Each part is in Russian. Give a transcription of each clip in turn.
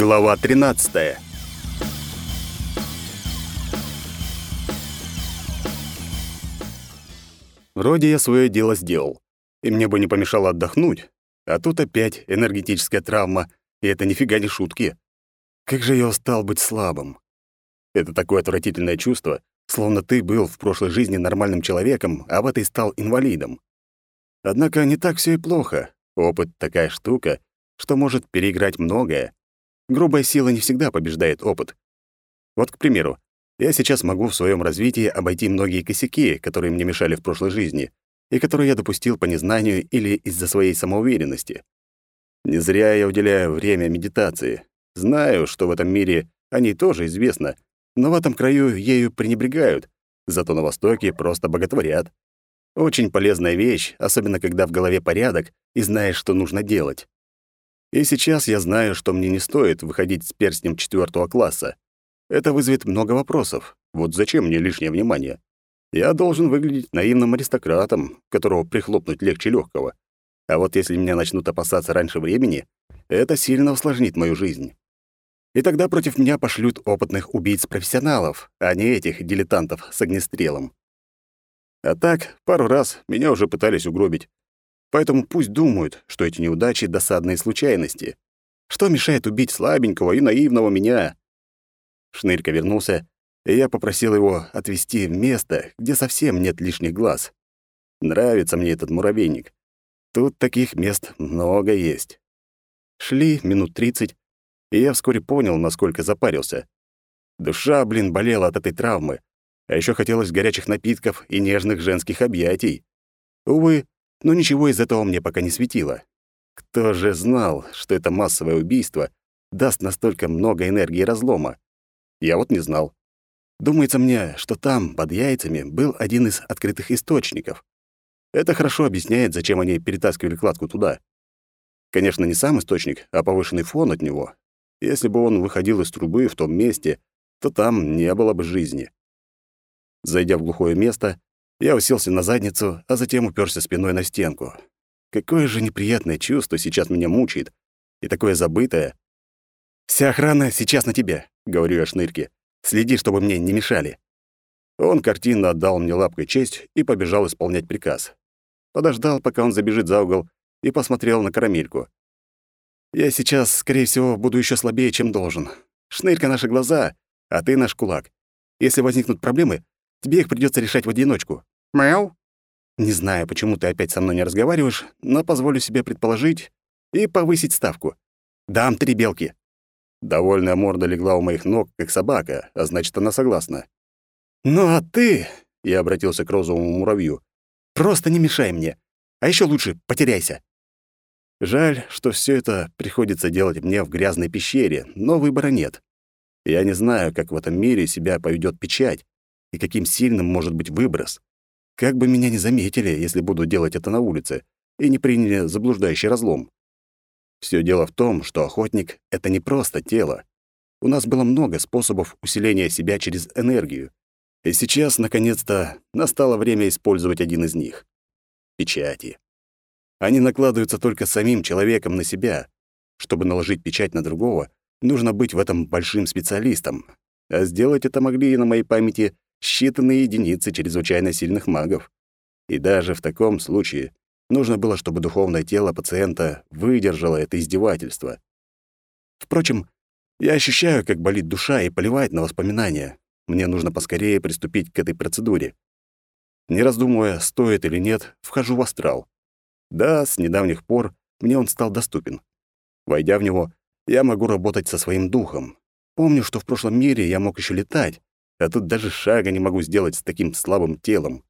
Глава 13. Вроде я свое дело сделал, и мне бы не помешало отдохнуть, а тут опять энергетическая травма, и это нифига не шутки. Как же я устал быть слабым. Это такое отвратительное чувство, словно ты был в прошлой жизни нормальным человеком, а в этой стал инвалидом. Однако не так все и плохо. Опыт — такая штука, что может переиграть многое. Грубая сила не всегда побеждает опыт. Вот, к примеру, я сейчас могу в своем развитии обойти многие косяки, которые мне мешали в прошлой жизни, и которые я допустил по незнанию или из-за своей самоуверенности. Не зря я уделяю время медитации. Знаю, что в этом мире о ней тоже известно, но в этом краю ею пренебрегают, зато на Востоке просто боготворят. Очень полезная вещь, особенно когда в голове порядок и знаешь, что нужно делать. И сейчас я знаю, что мне не стоит выходить с перстнем четвертого класса. Это вызовет много вопросов. Вот зачем мне лишнее внимание? Я должен выглядеть наивным аристократом, которого прихлопнуть легче легкого. А вот если меня начнут опасаться раньше времени, это сильно усложнит мою жизнь. И тогда против меня пошлют опытных убийц-профессионалов, а не этих дилетантов с огнестрелом. А так, пару раз меня уже пытались угробить. Поэтому пусть думают, что эти неудачи — досадные случайности. Что мешает убить слабенького и наивного меня? Шнырька вернулся, и я попросил его отвезти в место, где совсем нет лишних глаз. Нравится мне этот муравейник. Тут таких мест много есть. Шли минут тридцать, и я вскоре понял, насколько запарился. Душа, блин, болела от этой травмы, а еще хотелось горячих напитков и нежных женских объятий. Увы, но ничего из этого мне пока не светило. Кто же знал, что это массовое убийство даст настолько много энергии разлома? Я вот не знал. Думается мне, что там, под яйцами, был один из открытых источников. Это хорошо объясняет, зачем они перетаскивали кладку туда. Конечно, не сам источник, а повышенный фон от него. Если бы он выходил из трубы в том месте, то там не было бы жизни. Зайдя в глухое место, я уселся на задницу, а затем уперся спиной на стенку. Какое же неприятное чувство сейчас меня мучает. И такое забытое. «Вся охрана сейчас на тебе», — говорю я шнырке. «Следи, чтобы мне не мешали». Он картинно отдал мне лапкой честь и побежал исполнять приказ. Подождал, пока он забежит за угол, и посмотрел на карамельку. «Я сейчас, скорее всего, буду еще слабее, чем должен. Шнырька — наши глаза, а ты — наш кулак. Если возникнут проблемы, тебе их придется решать в одиночку. Мяу. Не знаю, почему ты опять со мной не разговариваешь, но позволю себе предположить и повысить ставку. Дам три белки. Довольная морда легла у моих ног, как собака, а значит, она согласна. «Ну а ты...» — я обратился к розовому муравью. «Просто не мешай мне. А еще лучше потеряйся». Жаль, что все это приходится делать мне в грязной пещере, но выбора нет. Я не знаю, как в этом мире себя поведет печать и каким сильным может быть выброс. Как бы меня не заметили, если буду делать это на улице, и не приняли заблуждающий разлом. Все дело в том, что охотник — это не просто тело. У нас было много способов усиления себя через энергию. И сейчас, наконец-то, настало время использовать один из них — печати. Они накладываются только самим человеком на себя. Чтобы наложить печать на другого, нужно быть в этом большим специалистом. А сделать это могли на моей памяти считанные единицы чрезвычайно сильных магов. И даже в таком случае нужно было, чтобы духовное тело пациента выдержало это издевательство. Впрочем, я ощущаю, как болит душа, и поливает на воспоминания. Мне нужно поскорее приступить к этой процедуре. Не раздумывая, стоит или нет, вхожу в астрал. Да, с недавних пор мне он стал доступен. Войдя в него, я могу работать со своим духом. Помню, что в прошлом мире я мог еще летать, а тут даже шага не могу сделать с таким слабым телом.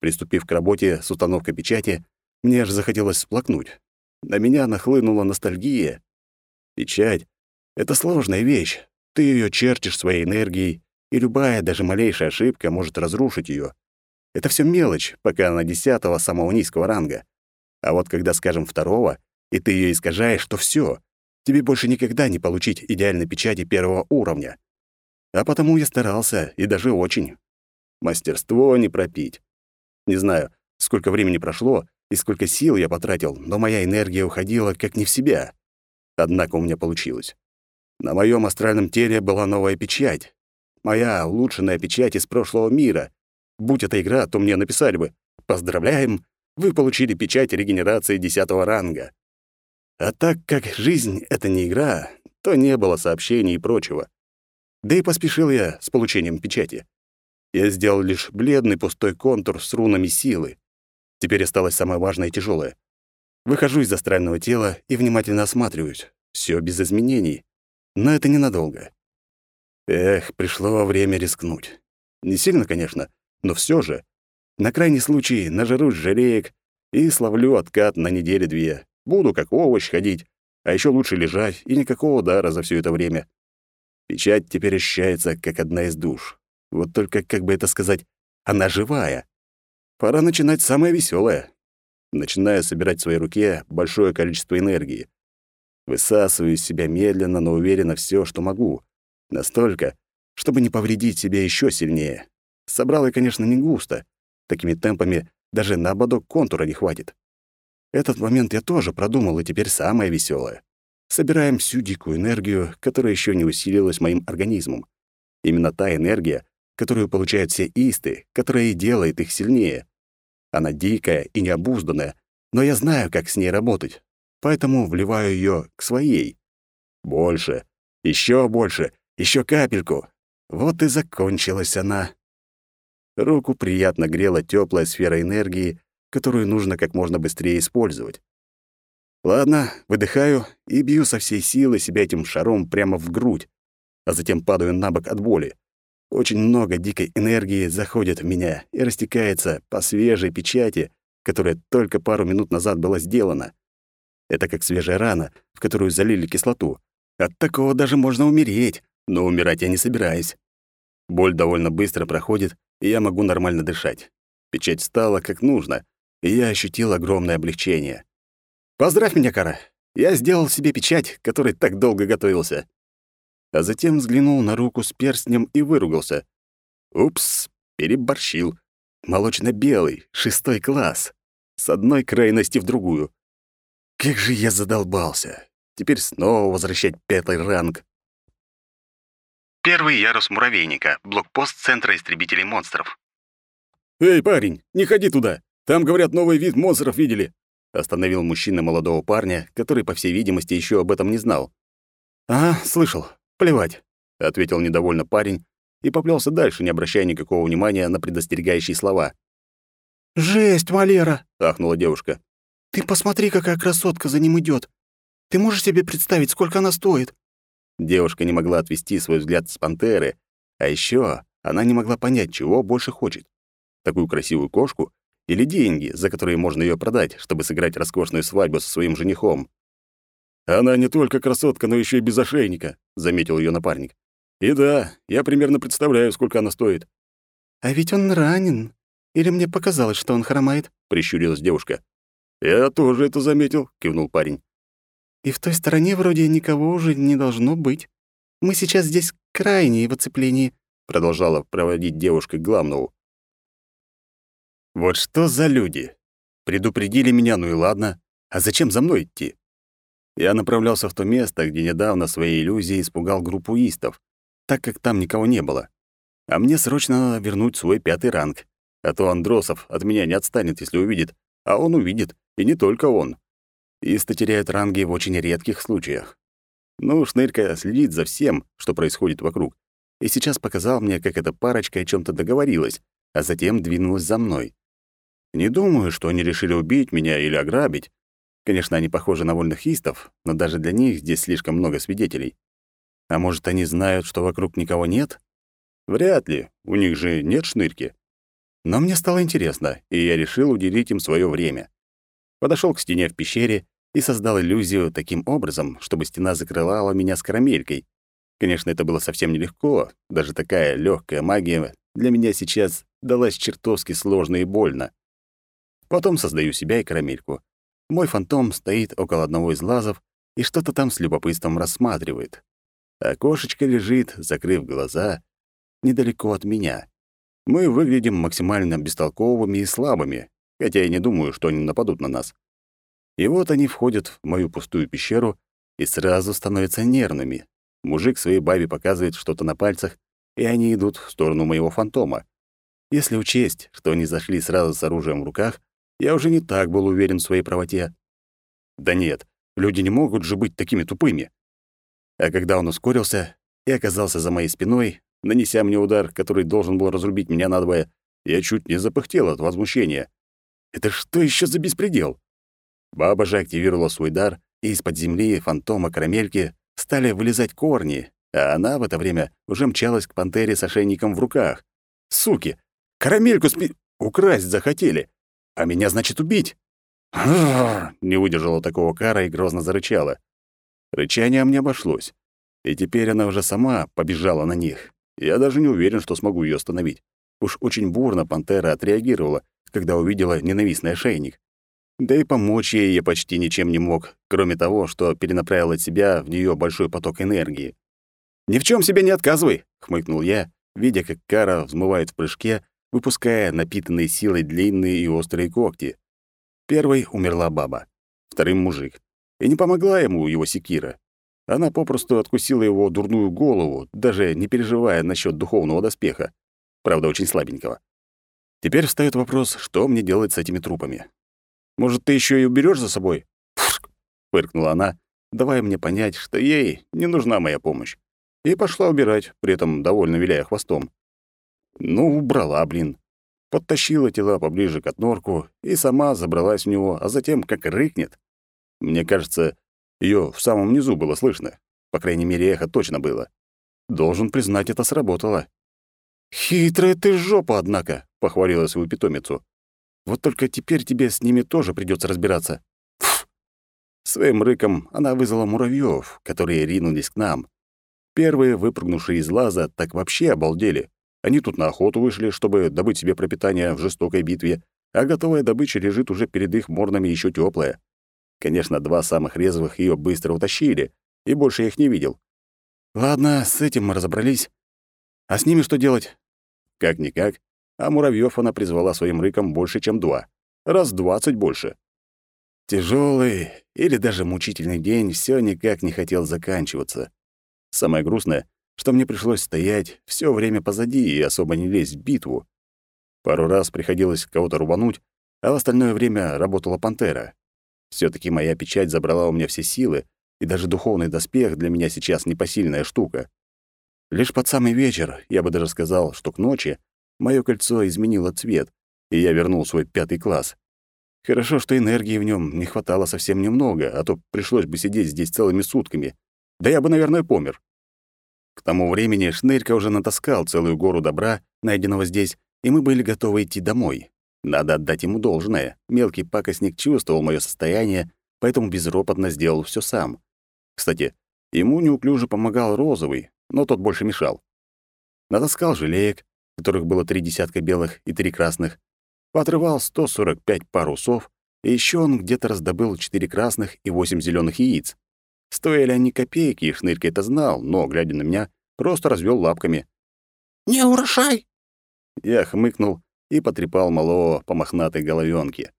Приступив к работе с установкой печати, мне аж захотелось сплакнуть. На меня нахлынула ностальгия. Печать — это сложная вещь. Ты ее чертишь своей энергией, и любая, даже малейшая ошибка может разрушить ее. Это все мелочь, пока она десятого самого низкого ранга. А вот когда, скажем, второго, и ты ее искажаешь, то все. Тебе больше никогда не получить идеальной печати первого уровня. А потому я старался, и даже очень. Мастерство не пропить. Не знаю, сколько времени прошло и сколько сил я потратил, но моя энергия уходила как не в себя. Однако у меня получилось. На моем астральном теле была новая печать. Моя улучшенная печать из прошлого мира. Будь это игра, то мне написали бы «Поздравляем, вы получили печать регенерации десятого ранга». А так как жизнь — это не игра, то не было сообщений и прочего. Да и поспешил я с получением печати. Я сделал лишь бледный пустой контур с рунами силы. Теперь осталось самое важное и тяжелое. Выхожу из астрального тела и внимательно осматриваюсь. Все без изменений. Но это ненадолго. Эх, пришло время рискнуть. Не сильно, конечно, но все же. На крайний случай нажрусь жалеек и словлю откат на неделю-две. Буду как овощ ходить, а еще лучше лежать и никакого удара за все это время. Печать теперь ощущается как одна из душ. Вот только, как бы это сказать, она живая. Пора начинать самое веселое. Начинаю собирать в своей руке большое количество энергии. Высасываю из себя медленно, но уверенно все, что могу. Настолько, чтобы не повредить себя еще сильнее. Собрал я, конечно, не густо. Такими темпами даже на ободок контура не хватит. Этот момент я тоже продумал, и теперь самое веселое собираем всю дикую энергию, которая еще не усилилась моим организмом. Именно та энергия, которую получают все исты, которая и делает их сильнее. Она дикая и необузданная, но я знаю, как с ней работать, поэтому вливаю ее к своей. Больше, еще больше, еще капельку. Вот и закончилась она. Руку приятно грела теплая сфера энергии, которую нужно как можно быстрее использовать. Ладно, выдыхаю и бью со всей силы себя этим шаром прямо в грудь, а затем падаю на бок от боли. Очень много дикой энергии заходит в меня и растекается по свежей печати, которая только пару минут назад была сделана. Это как свежая рана, в которую залили кислоту. От такого даже можно умереть, но умирать я не собираюсь. Боль довольно быстро проходит, и я могу нормально дышать. Печать стала как нужно, и я ощутил огромное облегчение. Поздравь меня, Кара. Я сделал себе печать, которой так долго готовился. А затем взглянул на руку с перстнем и выругался. Упс, переборщил. Молочно-белый, шестой класс. С одной крайности в другую. Как же я задолбался. Теперь снова возвращать пятый ранг. Первый ярус муравейника. Блокпост Центра истребителей монстров. «Эй, парень, не ходи туда! Там, говорят, новый вид монстров видели!» Остановил мужчина молодого парня, который, по всей видимости, еще об этом не знал. «А, слышал. Плевать», — ответил недовольно парень и поплелся дальше, не обращая никакого внимания на предостерегающие слова. «Жесть, Валера!» — ахнула девушка. «Ты посмотри, какая красотка за ним идет. Ты можешь себе представить, сколько она стоит?» Девушка не могла отвести свой взгляд с пантеры, а еще она не могла понять, чего больше хочет. Такую красивую кошку или деньги, за которые можно ее продать, чтобы сыграть роскошную свадьбу со своим женихом. «Она не только красотка, но еще и без ошейника», — заметил ее напарник. «И да, я примерно представляю, сколько она стоит». «А ведь он ранен. Или мне показалось, что он хромает?» — прищурилась девушка. «Я тоже это заметил», — кивнул парень. «И в той стороне вроде никого уже не должно быть. Мы сейчас здесь крайние в оцеплении», — продолжала проводить девушка к главному. Вот что за люди? Предупредили меня, ну и ладно. А зачем за мной идти? Я направлялся в то место, где недавно своей иллюзией испугал группу истов, так как там никого не было. А мне срочно надо вернуть свой пятый ранг. А то Андросов от меня не отстанет, если увидит. А он увидит, и не только он. Исты теряют ранги в очень редких случаях. Ну, Шнырька следит за всем, что происходит вокруг. И сейчас показал мне, как эта парочка о чем то договорилась, а затем двинулась за мной. Не думаю, что они решили убить меня или ограбить. Конечно, они похожи на вольных истов, но даже для них здесь слишком много свидетелей. А может, они знают, что вокруг никого нет? Вряд ли, у них же нет шнырки. Но мне стало интересно, и я решил уделить им свое время. Подошел к стене в пещере и создал иллюзию таким образом, чтобы стена закрывала меня с карамелькой. Конечно, это было совсем нелегко, даже такая легкая магия для меня сейчас далась чертовски сложно и больно. Потом создаю себя и карамельку. Мой фантом стоит около одного из лазов и что-то там с любопытством рассматривает. А кошечка лежит, закрыв глаза, недалеко от меня. Мы выглядим максимально бестолковыми и слабыми, хотя я не думаю, что они нападут на нас. И вот они входят в мою пустую пещеру и сразу становятся нервными. Мужик своей бабе показывает что-то на пальцах, и они идут в сторону моего фантома. Если учесть, что они зашли сразу с оружием в руках, я уже не так был уверен в своей правоте. Да нет, люди не могут же быть такими тупыми. А когда он ускорился и оказался за моей спиной, нанеся мне удар, который должен был разрубить меня надвое, я чуть не запыхтел от возмущения. Это что еще за беспредел? Баба же активировала свой дар, и из-под земли фантома карамельки стали вылезать корни, а она в это время уже мчалась к пантере с ошейником в руках. Суки! Карамельку спи... украсть захотели, а меня, значит, убить. Не выдержала такого кара и грозно зарычала. Рычание мне обошлось, и теперь она уже сама побежала на них. Я даже не уверен, что смогу ее остановить. Уж очень бурно пантера отреагировала, когда увидела ненавистный ошейник. Да и помочь ей я почти ничем не мог, кроме того, что перенаправил от себя в нее большой поток энергии. «Ни в чем себе не отказывай!» — хмыкнул я, видя, как Кара взмывает в прыжке, выпуская напитанные силой длинные и острые когти. Первой умерла баба, вторым — мужик. И не помогла ему его секира. Она попросту откусила его дурную голову, даже не переживая насчет духовного доспеха. Правда, очень слабенького. Теперь встаёт вопрос, что мне делать с этими трупами. Может, ты еще и уберешь за собой?» фыркнула она, давая мне понять, что ей не нужна моя помощь. И пошла убирать, при этом довольно виляя хвостом. Ну, убрала, блин. Подтащила тела поближе к отнорку и сама забралась в него, а затем как рыкнет. Мне кажется, ее в самом низу было слышно. По крайней мере, эхо точно было. Должен признать, это сработало. «Хитрая ты жопа, однако», — похвалила свою питомицу. Вот только теперь тебе с ними тоже придется разбираться. Фу. Своим рыком она вызвала муравьев, которые ринулись к нам. Первые, выпрыгнувшие из лаза, так вообще обалдели. Они тут на охоту вышли, чтобы добыть себе пропитание в жестокой битве, а готовая добыча лежит уже перед их мордами еще теплая. Конечно, два самых резвых ее быстро утащили, и больше я их не видел. Ладно, с этим мы разобрались. А с ними что делать? Как-никак, а муравьев она призвала своим рыком больше, чем два. Раз двадцать больше. Тяжелый или даже мучительный день все никак не хотел заканчиваться. Самое грустное, что мне пришлось стоять все время позади и особо не лезть в битву. Пару раз приходилось кого-то рубануть, а в остальное время работала пантера. все таки моя печать забрала у меня все силы, и даже духовный доспех для меня сейчас непосильная штука. Лишь под самый вечер, я бы даже сказал, что к ночи, Моё кольцо изменило цвет, и я вернул свой пятый класс. Хорошо, что энергии в нём не хватало совсем немного, а то пришлось бы сидеть здесь целыми сутками. Да я бы, наверное, помер. К тому времени Шнырька уже натаскал целую гору добра, найденного здесь, и мы были готовы идти домой. Надо отдать ему должное. Мелкий пакостник чувствовал моё состояние, поэтому безропотно сделал всё сам. Кстати, ему неуклюже помогал Розовый, но тот больше мешал. Натаскал желеек, которых было три десятка белых и три красных, поотрывал 145 пар усов, и еще он где-то раздобыл четыре красных и восемь зеленых яиц. Стоили они копейки, и Шнырька это знал, но, глядя на меня, просто развел лапками. «Не урожай!» Я хмыкнул и потрепал малого по мохнатой головёнке.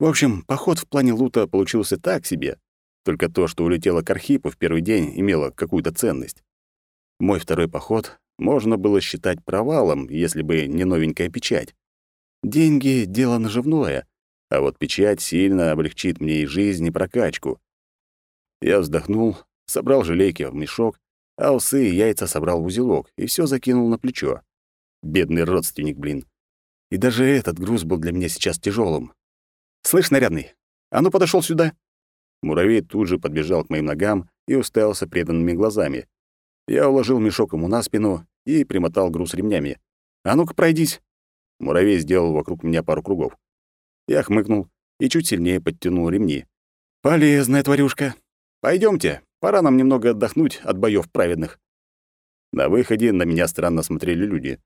В общем, поход в плане лута получился так себе. Только то, что улетело к Архипу в первый день, имело какую-то ценность. Мой второй поход можно было считать провалом, если бы не новенькая печать. Деньги — дело наживное, а вот печать сильно облегчит мне и жизнь, и прокачку. Я вздохнул, собрал желейки в мешок, а усы и яйца собрал в узелок и все закинул на плечо. Бедный родственник, блин. И даже этот груз был для меня сейчас тяжелым. «Слышь, нарядный, а ну подошел сюда!» Муравей тут же подбежал к моим ногам и уставился преданными глазами. Я уложил мешок ему на спину и примотал груз ремнями. «А ну-ка, пройдись!» Муравей сделал вокруг меня пару кругов. Я хмыкнул и чуть сильнее подтянул ремни. «Полезная тварюшка. Пойдемте, пора нам немного отдохнуть от боев праведных». На выходе на меня странно смотрели люди.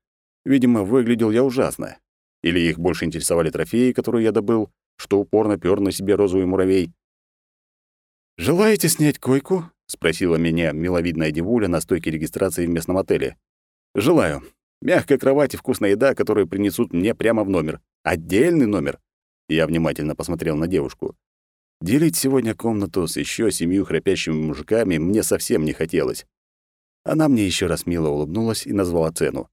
Видимо, выглядел я ужасно. Или их больше интересовали трофеи, которые я добыл, что упорно пёр на себе розовый муравей. «Желаете снять койку?» — спросила меня миловидная девуля на стойке регистрации в местном отеле. «Желаю. Мягкая кровать и вкусная еда, которую принесут мне прямо в номер. Отдельный номер». Я внимательно посмотрел на девушку. Делить сегодня комнату с еще семью храпящими мужиками мне совсем не хотелось. Она мне еще раз мило улыбнулась и назвала цену.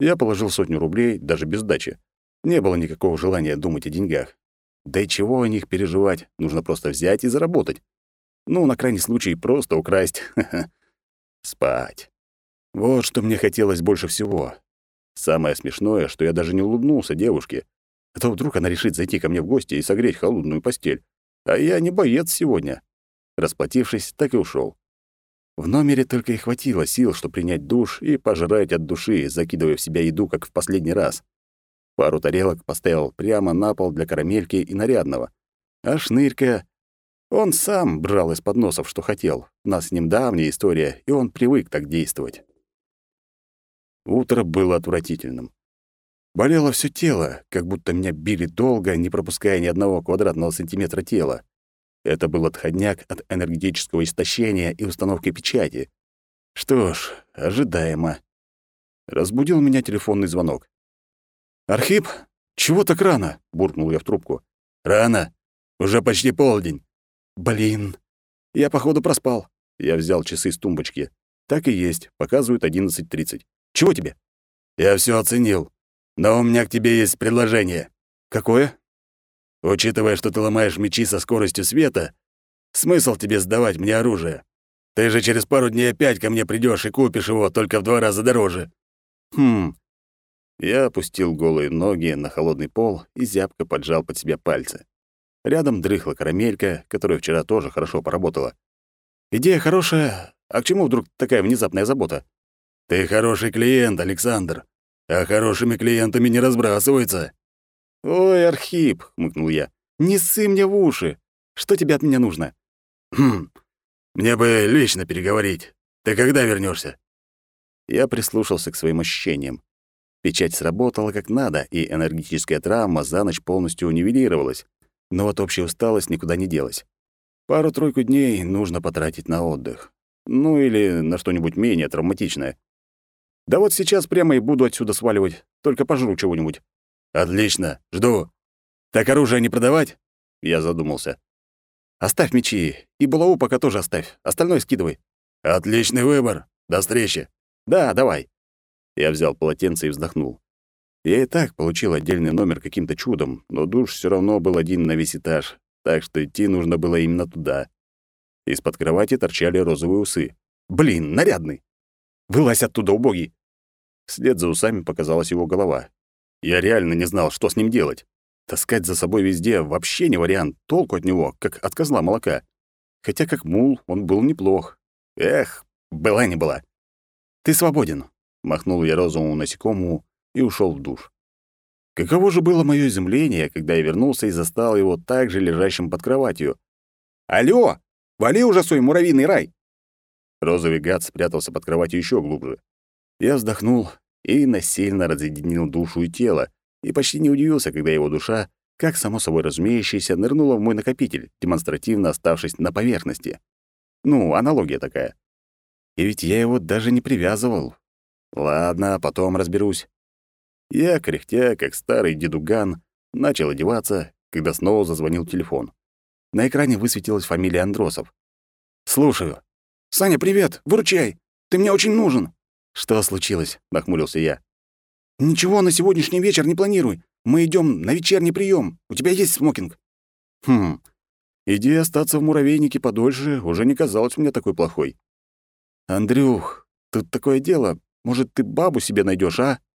Я положил сотню рублей, даже без сдачи. Не было никакого желания думать о деньгах. Да и чего о них переживать, нужно просто взять и заработать. Ну, на крайний случай, просто украсть. Спать. Вот что мне хотелось больше всего. Самое смешное, что я даже не улыбнулся девушке. А то вдруг она решит зайти ко мне в гости и согреть холодную постель. А я не боец сегодня. Расплатившись, так и ушел. В номере только и хватило сил, что принять душ и пожрать от души, закидывая в себя еду, как в последний раз. Пару тарелок поставил прямо на пол для карамельки и нарядного. А шнырька... Он сам брал из подносов, что хотел. У нас с ним давняя история, и он привык так действовать. Утро было отвратительным. Болело все тело, как будто меня били долго, не пропуская ни одного квадратного сантиметра тела. Это был отходняк от энергетического истощения и установки печати. Что ж, ожидаемо. Разбудил меня телефонный звонок. «Архип, чего так рано?» — буркнул я в трубку. «Рано. Уже почти полдень». «Блин. Я, походу, проспал». Я взял часы с тумбочки. Так и есть, показывают 11.30. «Чего тебе?» «Я все оценил. Но у меня к тебе есть предложение». «Какое?» Учитывая, что ты ломаешь мечи со скоростью света, смысл тебе сдавать мне оружие? Ты же через пару дней опять ко мне придешь и купишь его только в два раза дороже. Хм. Я опустил голые ноги на холодный пол и зябко поджал под себя пальцы. Рядом дрыхла карамелька, которая вчера тоже хорошо поработала. Идея хорошая, а к чему вдруг такая внезапная забота? Ты хороший клиент, Александр, а хорошими клиентами не разбрасываются. «Ой, Архип!» — хмыкнул я. «Не ссы мне в уши! Что тебе от меня нужно?» «Хм, мне бы лично переговорить. Ты когда вернешься? Я прислушался к своим ощущениям. Печать сработала как надо, и энергетическая травма за ночь полностью нивелировалась. Но вот общая усталость никуда не делась. Пару-тройку дней нужно потратить на отдых. Ну или на что-нибудь менее травматичное. Да вот сейчас прямо и буду отсюда сваливать, только пожру чего-нибудь. «Отлично, жду. Так оружие не продавать?» Я задумался. «Оставь мечи. И булаву пока тоже оставь. Остальное скидывай». «Отличный выбор. До встречи». «Да, давай». Я взял полотенце и вздохнул. Я и так получил отдельный номер каким-то чудом, но душ все равно был один на весь этаж, так что идти нужно было именно туда. Из-под кровати торчали розовые усы. «Блин, нарядный!» «Вылазь оттуда, убогий!» Вслед за усами показалась его голова. Я реально не знал, что с ним делать. Таскать за собой везде вообще не вариант, толку от него, как от козла молока. Хотя как мул он был неплох. Эх, была не была. «Ты свободен», — махнул я розовому насекомому и ушел в душ. Каково же было мое изумление, когда я вернулся и застал его также лежащим под кроватью. «Алло! Вали уже свой муравьиный рай!» Розовый гад спрятался под кроватью еще глубже. Я вздохнул и насильно разъединил душу и тело, и почти не удивился, когда его душа, как само собой разумеющееся, нырнула в мой накопитель, демонстративно оставшись на поверхности. Ну, аналогия такая. И ведь я его даже не привязывал. Ладно, потом разберусь. Я, кряхтя, как старый дедуган, начал одеваться, когда снова зазвонил телефон. На экране высветилась фамилия Андросов. «Слушаю». «Саня, привет! Выручай! Ты мне очень нужен!» «Что случилось?» — нахмурился я. «Ничего на сегодняшний вечер не планируй. Мы идем на вечерний прием. У тебя есть смокинг?» «Хм. Идея остаться в муравейнике подольше уже не казалась мне такой плохой. «Андрюх, тут такое дело. Может, ты бабу себе найдешь, а?»